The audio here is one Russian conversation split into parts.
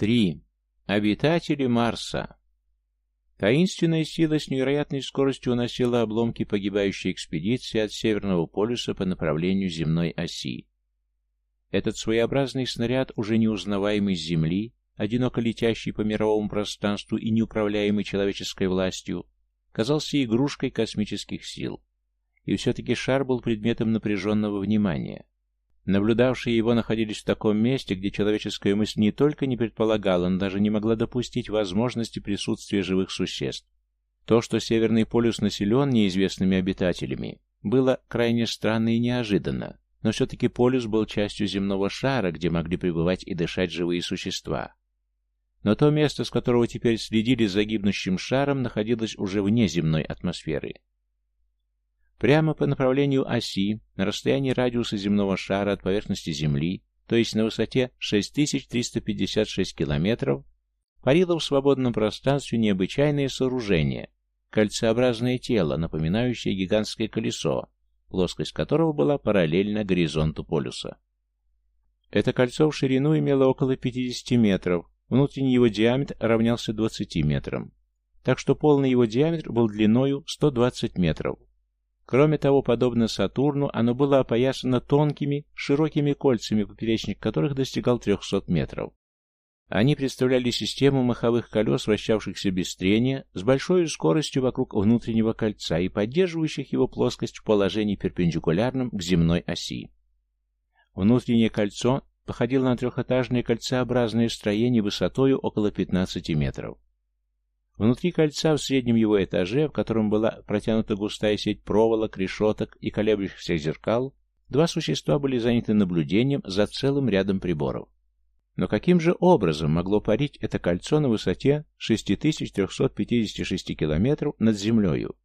3. Обитатели Марса. Таинственная сила с невероятной скоростью уносила обломки погибающей экспедиции от Северного полюса по направлению земной оси. Этот своеобразный снаряд, уже неузнаваемый с Земли, одиноко летящий по мировому пространству и неуправляемый человеческой властью, казался игрушкой космических сил. И все-таки шар был предметом напряженного внимания. Наблюдавшие его находились в таком месте, где человеческая мысль не только не предполагала, но даже не могла допустить возможности присутствия живых существ. То, что Северный полюс населен неизвестными обитателями, было крайне странно и неожиданно, но все-таки полюс был частью земного шара, где могли пребывать и дышать живые существа. Но то место, с которого теперь следили за гибнущим шаром, находилось уже вне земной атмосферы. Прямо по направлению оси, на расстоянии радиуса земного шара от поверхности Земли, то есть на высоте 6356 километров, парило в свободном пространстве необычайное сооружение, кольцеобразное тело, напоминающее гигантское колесо, плоскость которого была параллельна горизонту полюса. Это кольцо в ширину имело около 50 метров, внутренний его диаметр равнялся 20 метрам, так что полный его диаметр был длиною 120 метров. Кроме того, подобно Сатурну, оно было опоясано тонкими, широкими кольцами, поперечник которых достигал 300 метров. Они представляли систему маховых колес, вращавшихся без трения, с большой скоростью вокруг внутреннего кольца и поддерживающих его плоскость в положении перпендикулярном к земной оси. Внутреннее кольцо походило на трехэтажное кольцеобразное строение высотою около 15 метров. Внутри кольца, в среднем его этаже, в котором была протянута густая сеть проволок, решеток и колеблющихся зеркал, два существа были заняты наблюдением за целым рядом приборов. Но каким же образом могло парить это кольцо на высоте 6356 километров над землею?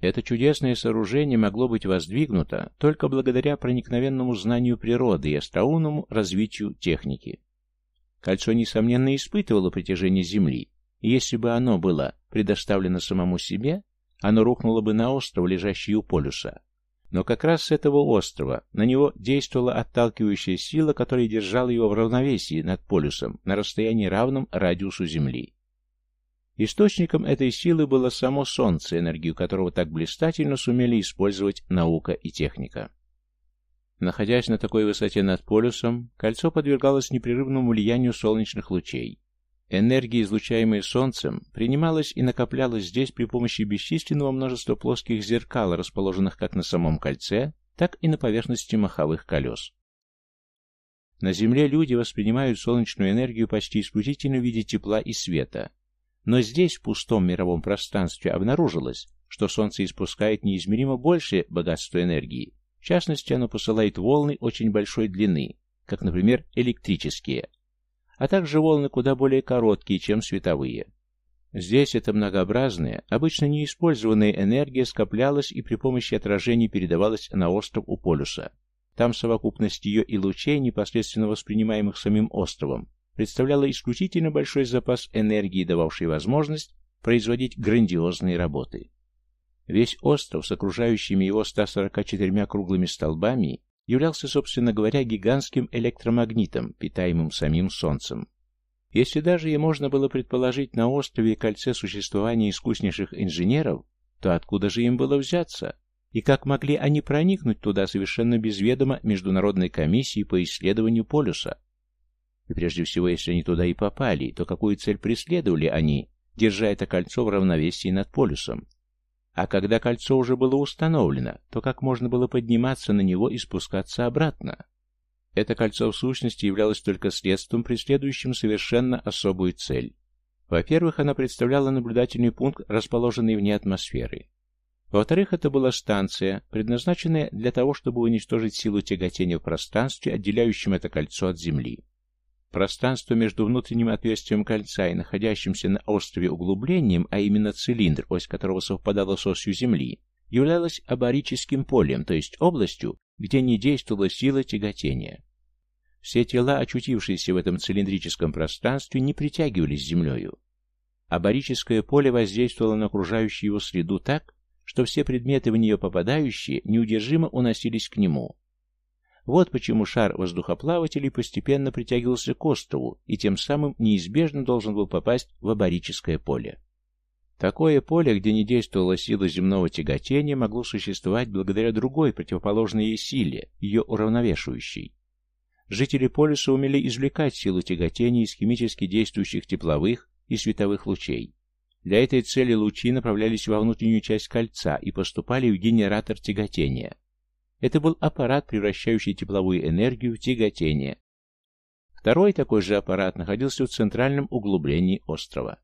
Это чудесное сооружение могло быть воздвигнуто только благодаря проникновенному знанию природы и остроумному развитию техники. Кольцо, несомненно, испытывало притяжение Земли, если бы оно было предоставлено самому себе, оно рухнуло бы на остров, лежащий у полюса. Но как раз с этого острова на него действовала отталкивающая сила, которая держала его в равновесии над полюсом на расстоянии равном радиусу Земли. Источником этой силы было само Солнце, энергию которого так блистательно сумели использовать наука и техника. Находясь на такой высоте над полюсом, кольцо подвергалось непрерывному влиянию солнечных лучей. Энергия, излучаемая Солнцем, принималась и накоплялась здесь при помощи бесчисленного множества плоских зеркал, расположенных как на самом кольце, так и на поверхности маховых колес. На Земле люди воспринимают солнечную энергию почти исключительно в виде тепла и света. Но здесь, в пустом мировом пространстве, обнаружилось, что Солнце испускает неизмеримо большее богатство энергии. В частности, оно посылает волны очень большой длины, как, например, электрические – а также волны куда более короткие, чем световые. Здесь эта многообразная, обычно неиспользованная энергия скоплялась и при помощи отражений передавалась на остров у полюса. Там совокупность ее и лучей, непосредственно воспринимаемых самим островом, представляла исключительно большой запас энергии, дававший возможность производить грандиозные работы. Весь остров с окружающими его 144 круглыми столбами являлся, собственно говоря, гигантским электромагнитом, питаемым самим Солнцем. Если даже и можно было предположить на острове кольце существования искуснейших инженеров, то откуда же им было взяться? И как могли они проникнуть туда совершенно без ведома Международной комиссии по исследованию полюса? И прежде всего, если они туда и попали, то какую цель преследовали они, держа это кольцо в равновесии над полюсом? А когда кольцо уже было установлено, то как можно было подниматься на него и спускаться обратно? Это кольцо в сущности являлось только средством, преследующим совершенно особую цель. Во-первых, она представляла наблюдательный пункт, расположенный вне атмосферы. Во-вторых, это была станция, предназначенная для того, чтобы уничтожить силу тяготения в пространстве, отделяющем это кольцо от Земли. Пространство между внутренним отверстием кольца и находящимся на острове углублением, а именно цилиндр, ось которого совпадала с осью Земли, являлось абарическим полем, то есть областью, где не действовала сила тяготения. Все тела, очутившиеся в этом цилиндрическом пространстве, не притягивались Землею. Абарическое поле воздействовало на окружающую его среду так, что все предметы в нее попадающие неудержимо уносились к нему. Вот почему шар воздухоплавателей постепенно притягивался к острову и тем самым неизбежно должен был попасть в абарическое поле. Такое поле, где не действовала сила земного тяготения, могло существовать благодаря другой противоположной ей силе, ее уравновешивающей. Жители полюса умели извлекать силу тяготения из химически действующих тепловых и световых лучей. Для этой цели лучи направлялись во внутреннюю часть кольца и поступали в генератор тяготения. Это был аппарат, превращающий тепловую энергию в тяготение. Второй такой же аппарат находился в центральном углублении острова.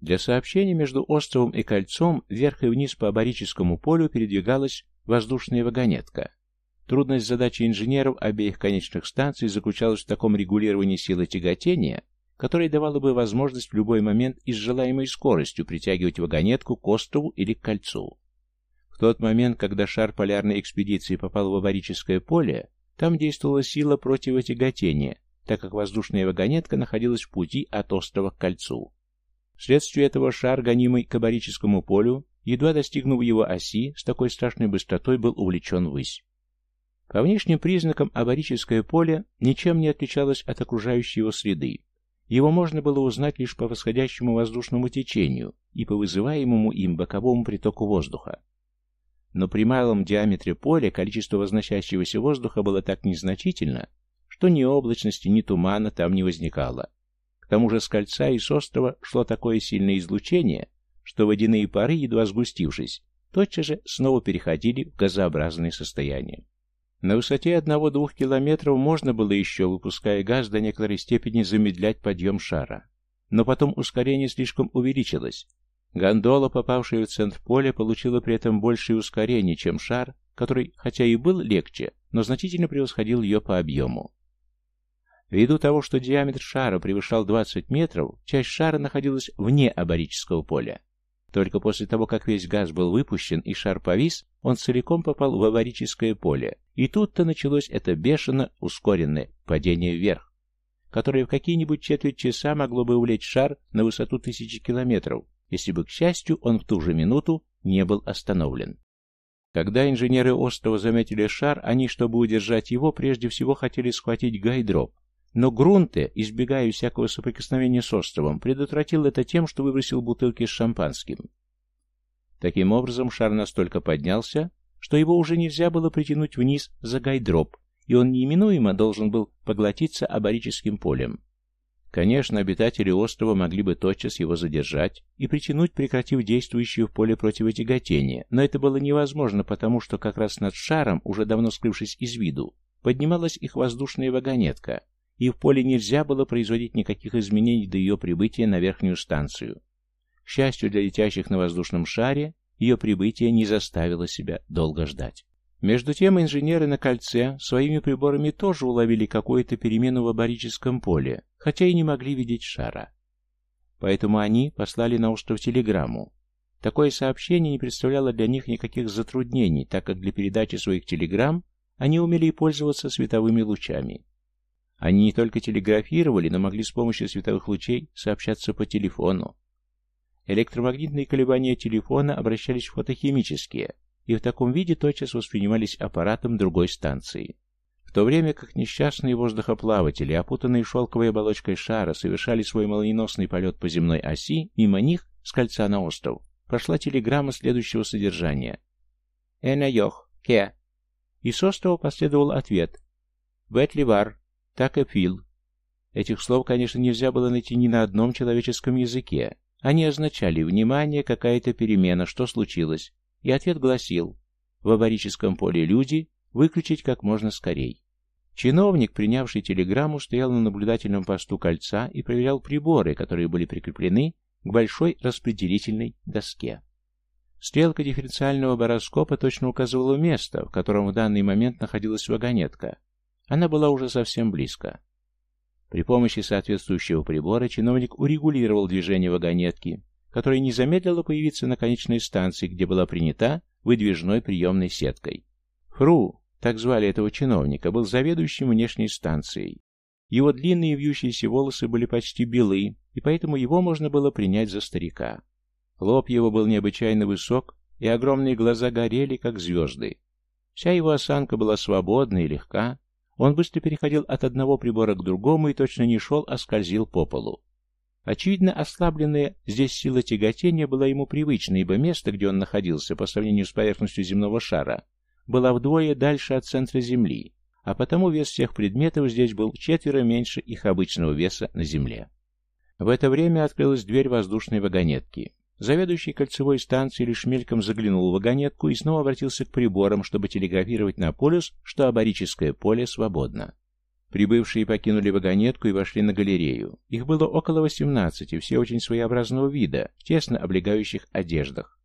Для сообщения между островом и кольцом вверх и вниз по аборическому полю передвигалась воздушная вагонетка. Трудность задачи инженеров обеих конечных станций заключалась в таком регулировании силы тяготения, которое давало бы возможность в любой момент и с желаемой скоростью притягивать вагонетку к острову или к кольцу. Тот момент, когда шар полярной экспедиции попал в аборическое поле, там действовала сила противотяготения, так как воздушная вагонетка находилась в пути от острова к кольцу. Вследствие этого шар, гонимый к аборическому полю, едва достигнув его оси, с такой страшной быстротой был увлечен ввысь. По внешним признакам аборическое поле ничем не отличалось от окружающей его среды. Его можно было узнать лишь по восходящему воздушному течению и по вызываемому им боковому притоку воздуха. Но при малом диаметре поля количество возносящегося воздуха было так незначительно, что ни облачности, ни тумана там не возникало. К тому же с кольца и с острова шло такое сильное излучение, что водяные пары, едва сгустившись, тотчас же снова переходили в газообразное состояние. На высоте одного-двух километров можно было еще, выпуская газ, до некоторой степени замедлять подъем шара. Но потом ускорение слишком увеличилось. Гондола, попавшая в центр поля, получила при этом большее ускорение, чем шар, который, хотя и был легче, но значительно превосходил ее по объему. Ввиду того, что диаметр шара превышал 20 метров, часть шара находилась вне аборического поля. Только после того, как весь газ был выпущен и шар повис, он целиком попал в аварическое поле, и тут-то началось это бешено ускоренное падение вверх, которое в какие-нибудь четверть часа могло бы увлечь шар на высоту тысячи километров, если бы, к счастью, он в ту же минуту не был остановлен. Когда инженеры острова заметили шар, они, чтобы удержать его, прежде всего хотели схватить гайдроп, но Грунте, избегая всякого соприкосновения с островом, предотвратил это тем, что выбросил бутылки с шампанским. Таким образом, шар настолько поднялся, что его уже нельзя было притянуть вниз за гайдроп, и он неминуемо должен был поглотиться абарическим полем. Конечно, обитатели острова могли бы тотчас его задержать и притянуть, прекратив действующее в поле противотяготение, но это было невозможно, потому что как раз над шаром, уже давно скрывшись из виду, поднималась их воздушная вагонетка, и в поле нельзя было производить никаких изменений до ее прибытия на верхнюю станцию. К счастью для летящих на воздушном шаре, ее прибытие не заставило себя долго ждать. Между тем инженеры на кольце своими приборами тоже уловили какую-то перемену в аборическом поле, хотя и не могли видеть шара. Поэтому они послали на остров телеграмму. Такое сообщение не представляло для них никаких затруднений, так как для передачи своих телеграмм они умели пользоваться световыми лучами. Они не только телеграфировали, но могли с помощью световых лучей сообщаться по телефону. Электромагнитные колебания телефона обращались в фотохимические, и в таком виде тотчас воспринимались аппаратом другой станции. В то время как несчастные воздухоплаватели, опутанные шелковой оболочкой шара, совершали свой молниеносный полет по земной оси, мимо них, с кольца на остров, прошла телеграмма следующего содержания. «Эна йох, ке». И с острова последовал ответ. «Бетливар, так и Фил. Этих слов, конечно, нельзя было найти ни на одном человеческом языке. Они означали «внимание», «какая-то перемена», «что случилось?» И ответ гласил «в аборическом поле люди, выключить как можно скорей». Чиновник, принявший телеграмму, стоял на наблюдательном посту кольца и проверял приборы, которые были прикреплены к большой распределительной доске. Стрелка дифференциального бароскопа точно указывала место, в котором в данный момент находилась вагонетка, она была уже совсем близко. При помощи соответствующего прибора чиновник урегулировал движение вагонетки, которая не замедлила появиться на конечной станции, где была принята выдвижной приемной сеткой. Фру, так звали этого чиновника, был заведующим внешней станцией. Его длинные вьющиеся волосы были почти белы, и поэтому его можно было принять за старика. Лоб его был необычайно высок, и огромные глаза горели, как звезды. Вся его осанка была свободна и легка. Он быстро переходил от одного прибора к другому и точно не шел, а скользил по полу. Очевидно, ослабленная здесь сила тяготения была ему привычна, ибо место, где он находился по сравнению с поверхностью земного шара, было вдвое дальше от центра Земли, а потому вес всех предметов здесь был четверо меньше их обычного веса на Земле. В это время открылась дверь воздушной вагонетки. Заведующий кольцевой станцией лишь мельком заглянул в вагонетку и снова обратился к приборам, чтобы телеграфировать на полюс, что аборическое поле свободно. Прибывшие покинули вагонетку и вошли на галерею. Их было около восемнадцати, все очень своеобразного вида, в тесно облегающих одеждах.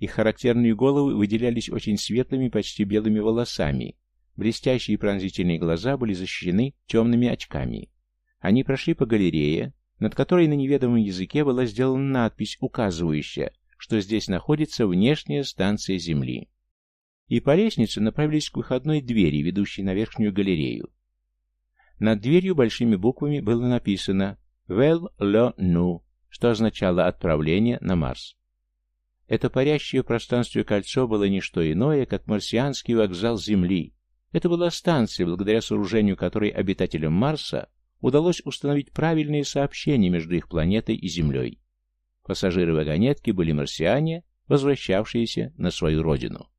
Их характерные головы выделялись очень светлыми, почти белыми волосами. Блестящие пронзительные глаза были защищены темными очками. Они прошли по галерее, над которой на неведомом языке была сделана надпись, указывающая, что здесь находится внешняя станция Земли. И по лестнице направились к выходной двери, ведущей на верхнюю галерею. Над дверью большими буквами было написано «Vel le nu», что означало «отправление на Марс». Это парящее в пространстве кольцо было не что иное, как марсианский вокзал Земли. Это была станция, благодаря сооружению которой обитателям Марса удалось установить правильные сообщения между их планетой и Землей. Пассажиры вагонетки были марсиане, возвращавшиеся на свою родину.